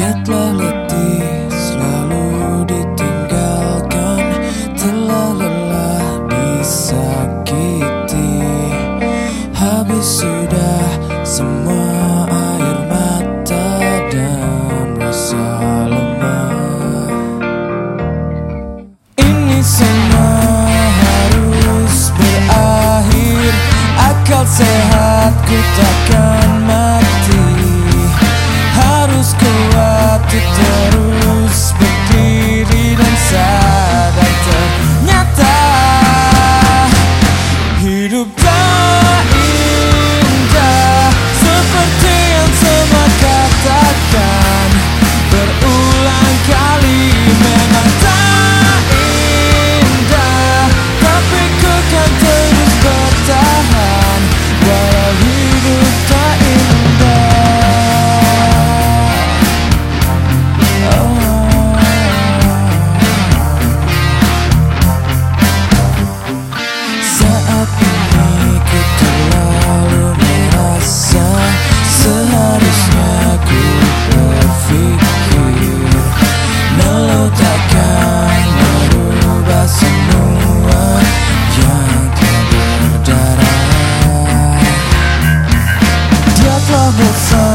Dia telah selalu ditinggalkan Telah lelah disakiti. Habis sudah semua air mata dan rasa lemah. Ini semua harus berakhir. Akal sehatku takkan troublesome